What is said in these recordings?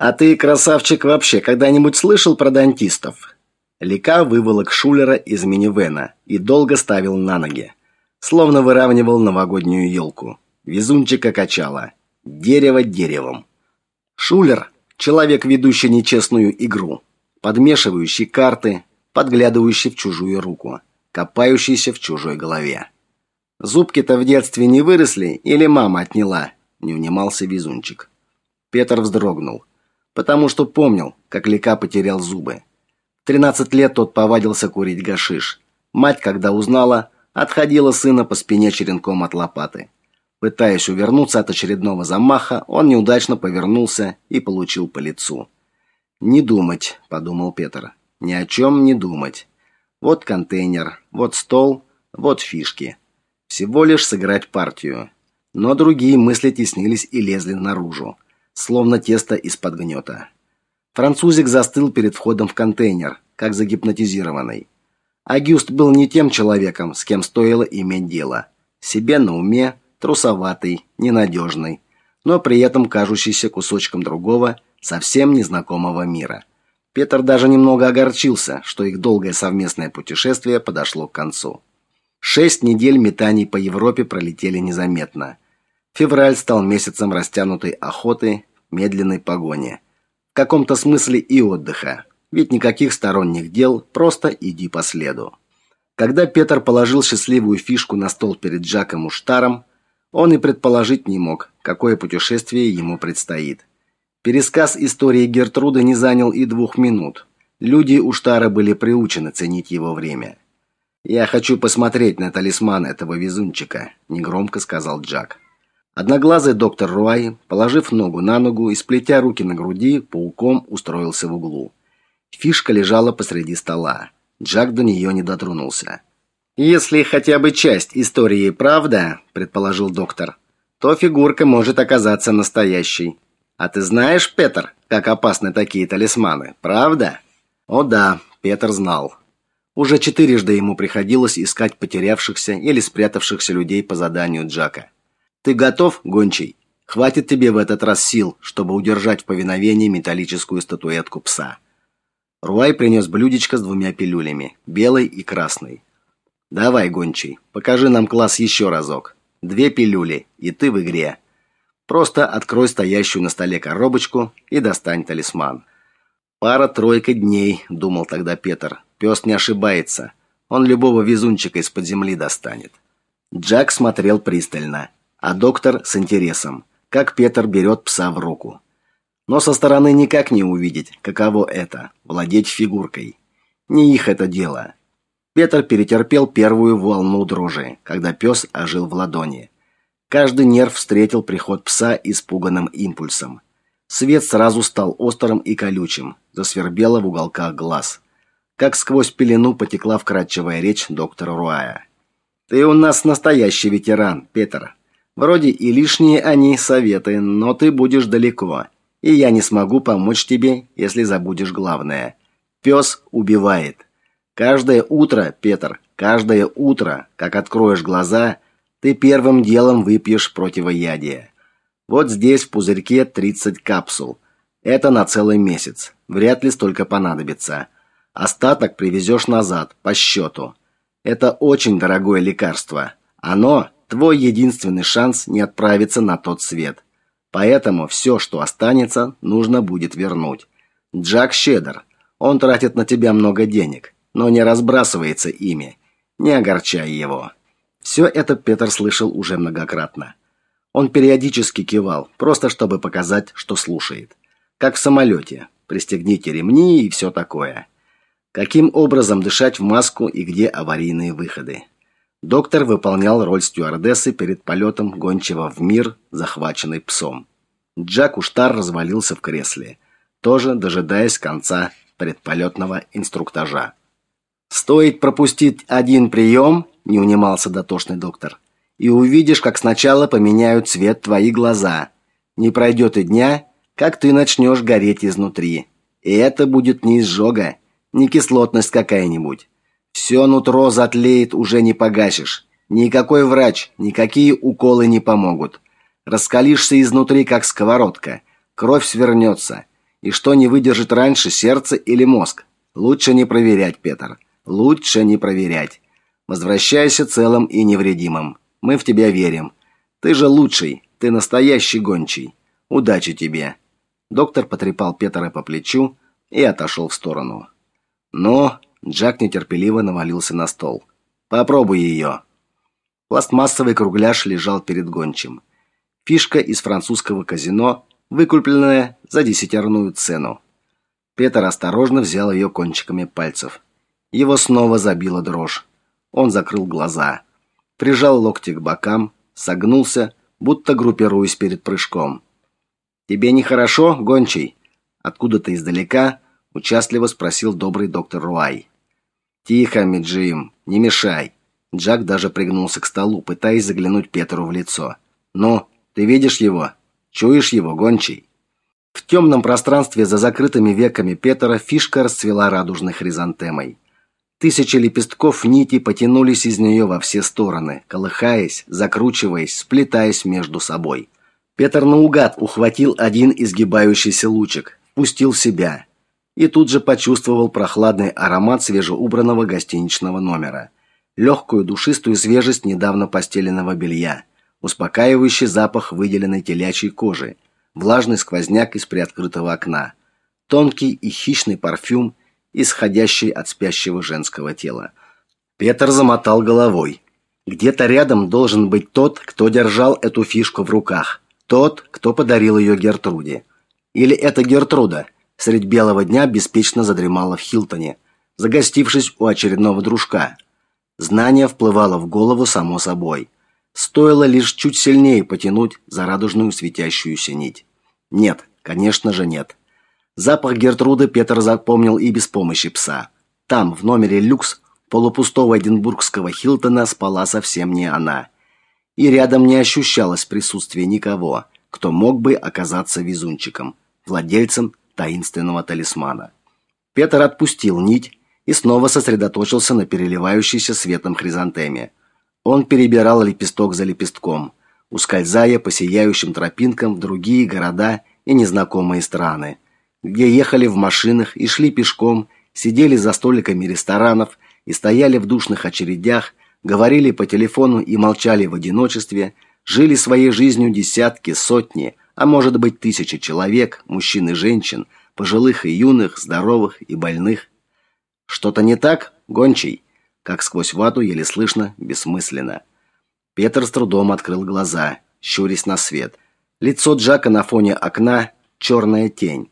А ты, красавчик, вообще когда-нибудь слышал про дантистов? Лика выволок Шулера из минивэна и долго ставил на ноги, словно выравнивал новогоднюю елку. Везунчика качало. Дерево деревом. Шулер человек, ведущий нечестную игру, подмешивающий карты, подглядывающий в чужую руку, копающийся в чужой голове. Зубки-то в детстве не выросли или мама отняла? Не унимался везунчик. Петр вздрогнул, потому что помнил, как Лика потерял зубы. В 13 лет тот повадился курить гашиш. Мать, когда узнала, отходила сына по спине черенком от лопаты. Пытаясь увернуться от очередного замаха, он неудачно повернулся и получил по лицу. «Не думать», — подумал Петр. «Ни о чем не думать. Вот контейнер, вот стол, вот фишки. Всего лишь сыграть партию». Но другие мысли теснились и лезли наружу, словно тесто из-под гнета. Французик застыл перед входом в контейнер, как загипнотизированный. Агюст был не тем человеком, с кем стоило иметь дело. Себе на уме, трусоватый, ненадежный, но при этом кажущийся кусочком другого, совсем незнакомого мира. Петр даже немного огорчился, что их долгое совместное путешествие подошло к концу. Шесть недель метаний по Европе пролетели незаметно. Февраль стал месяцем растянутой охоты, медленной погони. В каком-то смысле и отдыха. Ведь никаких сторонних дел, просто иди по следу. Когда Петр положил счастливую фишку на стол перед Джаком Уштаром, он и предположить не мог, какое путешествие ему предстоит. Пересказ истории Гертруды не занял и двух минут. Люди у Штара были приучены ценить его время. «Я хочу посмотреть на талисман этого везунчика», – негромко сказал Джак. Одноглазый доктор Руай, положив ногу на ногу и сплетя руки на груди, пауком устроился в углу. Фишка лежала посреди стола. Джак до нее не дотронулся. Если хотя бы часть истории правда, предположил доктор, то фигурка может оказаться настоящей. А ты знаешь, Петр, как опасны такие талисманы, правда? О да, Петр знал. Уже четырежды ему приходилось искать потерявшихся или спрятавшихся людей по заданию Джака. Ты готов, гончий? Хватит тебе в этот раз сил, чтобы удержать в повиновении металлическую статуэтку пса. Руай принес блюдечко с двумя пилюлями, белой и красной. Давай, гончий, покажи нам класс еще разок. Две пилюли, и ты в игре. Просто открой стоящую на столе коробочку и достань талисман. Пара-тройка дней, думал тогда Петр. Пес не ошибается. Он любого везунчика из-под земли достанет. Джак смотрел пристально, а доктор с интересом, как Петр берет пса в руку. Но со стороны никак не увидеть, каково это владеть фигуркой. Не их это дело. Петр перетерпел первую волну дрожи, когда пес ожил в ладони. Каждый нерв встретил приход пса испуганным импульсом. Свет сразу стал острым и колючим, засвербело в уголках глаз. Как сквозь пелену потекла вкрадчивая речь доктора Руая. «Ты у нас настоящий ветеран, Петр. Вроде и лишние они советы, но ты будешь далеко, и я не смогу помочь тебе, если забудешь главное. Пес убивает». Каждое утро, Петр, каждое утро, как откроешь глаза, ты первым делом выпьешь противоядие. Вот здесь в пузырьке 30 капсул. Это на целый месяц. Вряд ли столько понадобится. Остаток привезешь назад по счету. Это очень дорогое лекарство. Оно твой единственный шанс не отправиться на тот свет. Поэтому все, что останется, нужно будет вернуть. Джак щедр. Он тратит на тебя много денег но не разбрасывается ими. Не огорчай его. Все это Петр слышал уже многократно. Он периодически кивал, просто чтобы показать, что слушает. Как в самолете. Пристегните ремни и все такое. Каким образом дышать в маску и где аварийные выходы. Доктор выполнял роль стюардессы перед полетом гончего в мир, захваченный псом. Джак Уштар развалился в кресле, тоже дожидаясь конца предполетного инструктажа. Стоит пропустить один прием, не унимался дотошный доктор, и увидишь, как сначала поменяют цвет твои глаза. Не пройдет и дня, как ты начнешь гореть изнутри. И это будет не изжога, не кислотность какая-нибудь. Все нутро затлеет, уже не погасишь. Никакой врач, никакие уколы не помогут. Раскалишься изнутри, как сковородка. Кровь свернется. И что не выдержит раньше, сердце или мозг? Лучше не проверять, Петр. Лучше не проверять. Возвращайся целым и невредимым. Мы в тебя верим. Ты же лучший, ты настоящий гончий. Удачи тебе. Доктор потрепал Петра по плечу и отошел в сторону. Но Джак нетерпеливо навалился на стол. Попробуй ее. Пластмассовый кругляш лежал перед гончим. Фишка из французского казино, выкупленная за десятерную цену. Петр осторожно взял ее кончиками пальцев. Его снова забила дрожь. Он закрыл глаза, прижал локти к бокам, согнулся, будто группируясь перед прыжком. Тебе нехорошо, гончий? Откуда-то издалека участливо спросил добрый доктор Руай. Тихо, Миджим, не мешай. Джак даже пригнулся к столу, пытаясь заглянуть Петру в лицо. «Ну, ты видишь его? Чуешь его, гончий?» В темном пространстве за закрытыми веками Петра фишка расцвела радужной хризантемой. Тысячи лепестков нити потянулись из нее во все стороны, колыхаясь, закручиваясь, сплетаясь между собой. Петр наугад ухватил один изгибающийся лучик, пустил в себя и тут же почувствовал прохладный аромат свежеубранного гостиничного номера – легкую душистую свежесть недавно постеленного белья, успокаивающий запах выделенной телячьей кожи, влажный сквозняк из приоткрытого окна, тонкий и хищный парфюм, исходящий от спящего женского тела. Петр замотал головой. Где-то рядом должен быть тот, кто держал эту фишку в руках, тот, кто подарил ее Гертруде. Или это Гертруда средь белого дня беспечно задремала в Хилтоне, загостившись у очередного дружка – Знание вплывало в голову само собой. Стоило лишь чуть сильнее потянуть за радужную светящуюся нить. Нет, конечно же нет. Запах Гертруды Петр запомнил и без помощи пса. Там, в номере люкс полупустого эдинбургского Хилтона спала совсем не она. И рядом не ощущалось присутствия никого, кто мог бы оказаться везунчиком, владельцем таинственного талисмана. Петр отпустил нить и снова сосредоточился на переливающейся светом хризантеме. Он перебирал лепесток за лепестком, ускользая по сияющим тропинкам в другие города и незнакомые страны, где ехали в машинах и шли пешком, сидели за столиками ресторанов и стояли в душных очередях, говорили по телефону и молчали в одиночестве, жили своей жизнью десятки, сотни, а может быть тысячи человек, мужчин и женщин, пожилых и юных, здоровых и больных. Что-то не так, гончий? Как сквозь вату еле слышно, бессмысленно. Петр с трудом открыл глаза, щурясь на свет. Лицо Джака на фоне окна черная тень.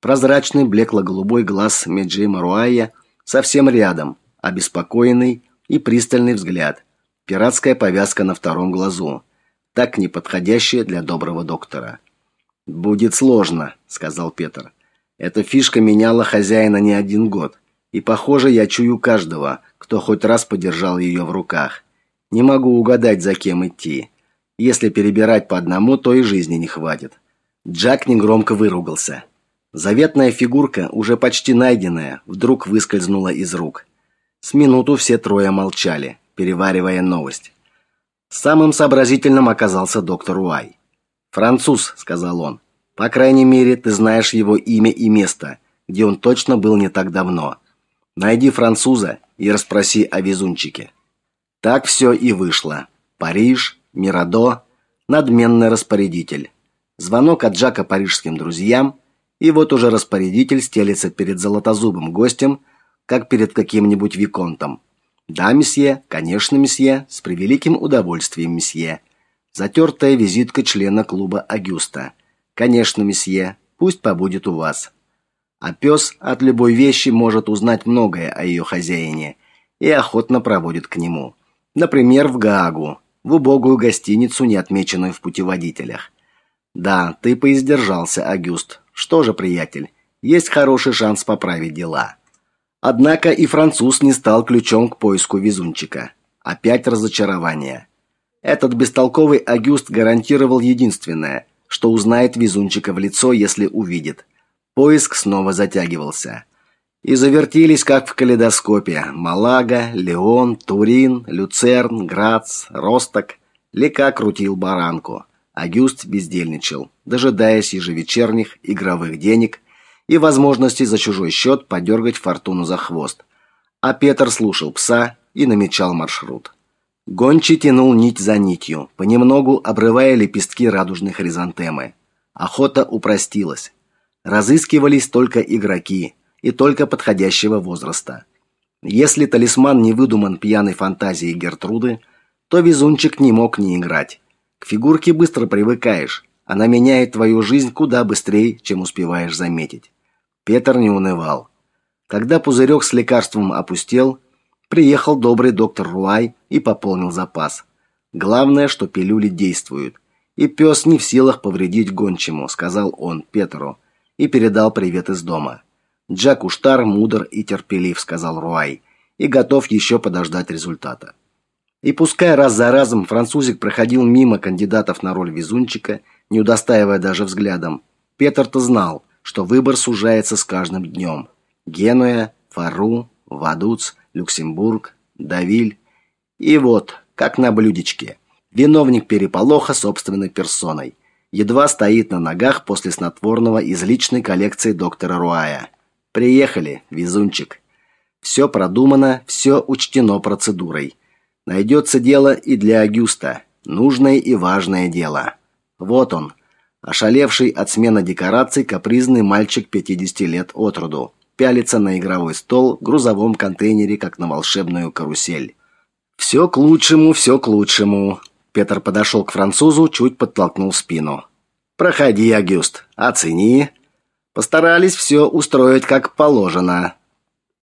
Прозрачный блекло-голубой глаз Меджима Руая совсем рядом, обеспокоенный и пристальный взгляд. Пиратская повязка на втором глазу, так неподходящая для доброго доктора. Будет сложно, сказал Петр. Эта фишка меняла хозяина не один год. И, похоже, я чую каждого, кто хоть раз подержал ее в руках. Не могу угадать, за кем идти. Если перебирать по одному, то и жизни не хватит. Джак негромко выругался. Заветная фигурка, уже почти найденная, вдруг выскользнула из рук. С минуту все трое молчали, переваривая новость. Самым сообразительным оказался доктор Уай. «Француз», — сказал он. «По крайней мере, ты знаешь его имя и место, где он точно был не так давно. Найди француза и расспроси о везунчике. Так все и вышло. Париж, Мирадо, надменный распорядитель. Звонок от Джака парижским друзьям, и вот уже распорядитель стелется перед золотозубым гостем, как перед каким-нибудь виконтом. Да, месье, конечно, месье, с превеликим удовольствием, месье. Затертая визитка члена клуба Агюста. Конечно, месье, пусть побудет у вас. А пес от любой вещи может узнать многое о ее хозяине и охотно проводит к нему. Например, в Гаагу, в убогую гостиницу, не отмеченную в путеводителях. Да, ты поиздержался, Агюст. Что же, приятель, есть хороший шанс поправить дела. Однако и француз не стал ключом к поиску везунчика. Опять разочарование. Этот бестолковый Агюст гарантировал единственное, что узнает везунчика в лицо, если увидит. Поиск снова затягивался. И завертелись, как в калейдоскопе, Малага, Леон, Турин, Люцерн, Грац, Росток. Лека крутил баранку. Агюст бездельничал, дожидаясь ежевечерних игровых денег, и возможности за чужой счет подергать фортуну за хвост. А Петр слушал пса и намечал маршрут. Гончий тянул нить за нитью, понемногу обрывая лепестки радужной хризантемы. Охота упростилась. Разыскивались только игроки и только подходящего возраста. Если талисман не выдуман пьяной фантазией Гертруды, то везунчик не мог не играть. К фигурке быстро привыкаешь. Она меняет твою жизнь куда быстрее, чем успеваешь заметить. Петр не унывал. Когда пузырек с лекарством опустел, приехал добрый доктор Руай и пополнил запас. Главное, что пилюли действуют. И пес не в силах повредить гончему, сказал он Петру и передал привет из дома. Джак Уштар мудр и терпелив, сказал Руай, и готов еще подождать результата. И пускай раз за разом французик проходил мимо кандидатов на роль везунчика, не удостаивая даже взглядом, Петр-то знал, что выбор сужается с каждым днем. Генуя, Фару, Вадуц, Люксембург, Давиль. И вот, как на блюдечке, виновник переполоха собственной персоной. Едва стоит на ногах после снотворного из личной коллекции доктора Руая. Приехали, везунчик. Все продумано, все учтено процедурой. Найдется дело и для Агюста, нужное и важное дело. Вот он, ошалевший от смены декораций капризный мальчик 50 лет от роду, пялится на игровой стол в грузовом контейнере, как на волшебную карусель. Все к лучшему, все к лучшему. Петр подошел к французу, чуть подтолкнул спину. Проходи, Агюст, оцени. Постарались все устроить как положено.